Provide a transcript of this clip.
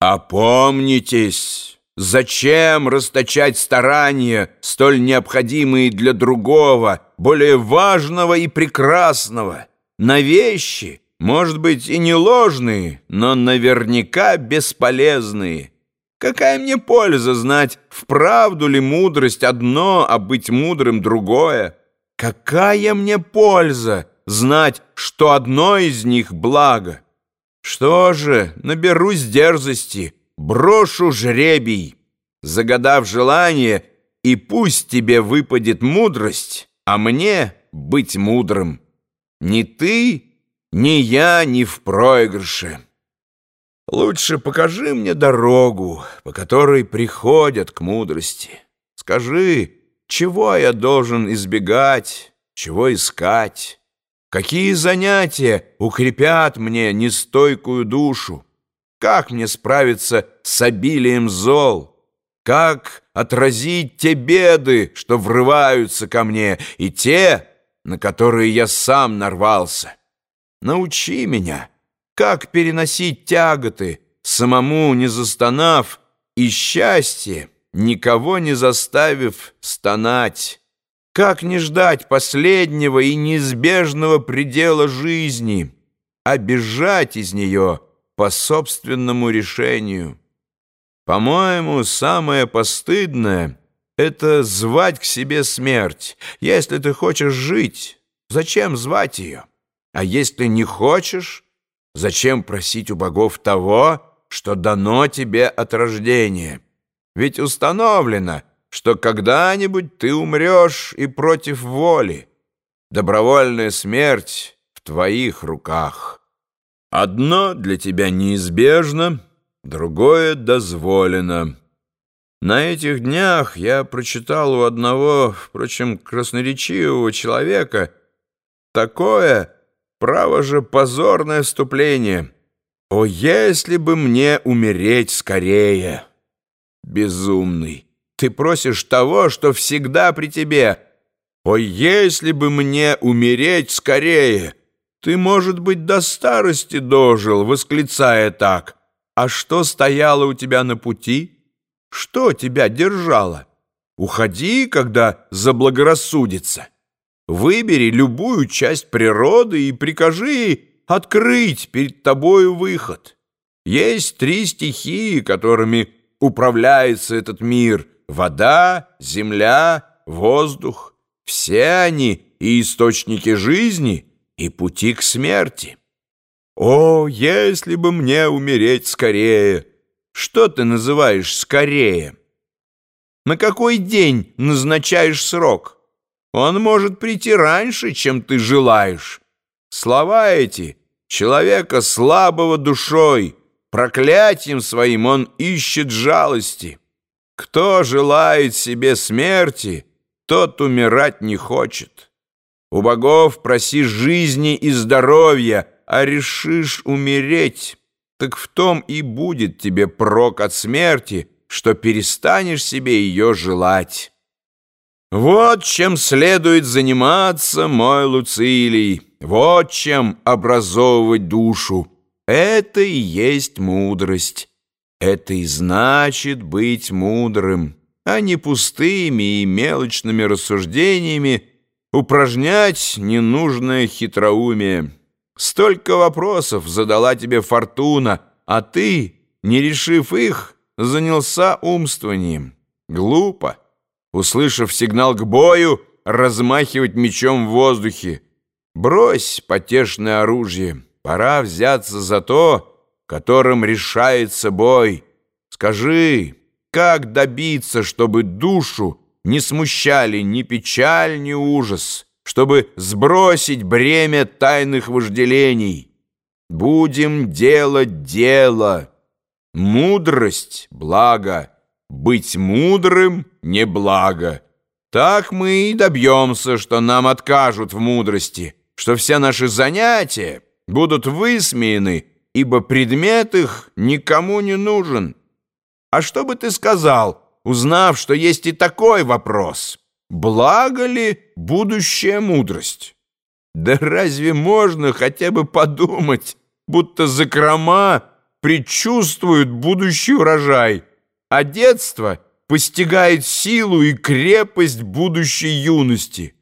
Опомнитесь! Зачем расточать старания, столь необходимые для другого, более важного и прекрасного, на вещи, может быть, и не ложные, но наверняка бесполезные? Какая мне польза знать, вправду ли мудрость одно, а быть мудрым другое? Какая мне польза знать, что одно из них благо? Что же, наберусь дерзости, брошу жребий, загадав желание, и пусть тебе выпадет мудрость, а мне быть мудрым. Ни ты, ни я не в проигрыше. Лучше покажи мне дорогу, по которой приходят к мудрости. Скажи, чего я должен избегать, чего искать. Какие занятия укрепят мне нестойкую душу? Как мне справиться с обилием зол? Как отразить те беды, что врываются ко мне, и те, на которые я сам нарвался? Научи меня, как переносить тяготы, самому не застонав, и счастье, никого не заставив стонать. Как не ждать последнего и неизбежного предела жизни, а бежать из нее по собственному решению? По-моему, самое постыдное — это звать к себе смерть. Если ты хочешь жить, зачем звать ее? А если не хочешь, зачем просить у богов того, что дано тебе от рождения? Ведь установлено — что когда-нибудь ты умрешь и против воли. Добровольная смерть в твоих руках. Одно для тебя неизбежно, другое дозволено. На этих днях я прочитал у одного, впрочем, красноречивого человека такое, право же, позорное вступление. «О, если бы мне умереть скорее!» Безумный! Ты просишь того, что всегда при тебе. Ой, если бы мне умереть скорее! Ты, может быть, до старости дожил, восклицая так. А что стояло у тебя на пути? Что тебя держало? Уходи, когда заблагорассудится. Выбери любую часть природы и прикажи открыть перед тобою выход. Есть три стихии, которыми управляется этот мир — Вода, земля, воздух — все они и источники жизни, и пути к смерти. О, если бы мне умереть скорее! Что ты называешь скорее? На какой день назначаешь срок? Он может прийти раньше, чем ты желаешь. Слова эти человека слабого душой, проклятием своим он ищет жалости. Кто желает себе смерти, тот умирать не хочет. У богов проси жизни и здоровья, а решишь умереть, так в том и будет тебе прок от смерти, что перестанешь себе ее желать. Вот чем следует заниматься, мой Луцилий, вот чем образовывать душу. Это и есть мудрость. Это и значит быть мудрым, а не пустыми и мелочными рассуждениями упражнять ненужное хитроумие. Столько вопросов задала тебе фортуна, а ты, не решив их, занялся умствованием. Глупо. Услышав сигнал к бою, размахивать мечом в воздухе. Брось потешное оружие, пора взяться за то, которым решается бой. Скажи, как добиться, чтобы душу не смущали ни печаль, ни ужас, чтобы сбросить бремя тайных вожделений? Будем делать дело. Мудрость — благо, быть мудрым — не благо. Так мы и добьемся, что нам откажут в мудрости, что все наши занятия будут высмеяны ибо предмет их никому не нужен. А что бы ты сказал, узнав, что есть и такой вопрос? Благо ли будущая мудрость? Да разве можно хотя бы подумать, будто закрома предчувствуют будущий урожай, а детство постигает силу и крепость будущей юности.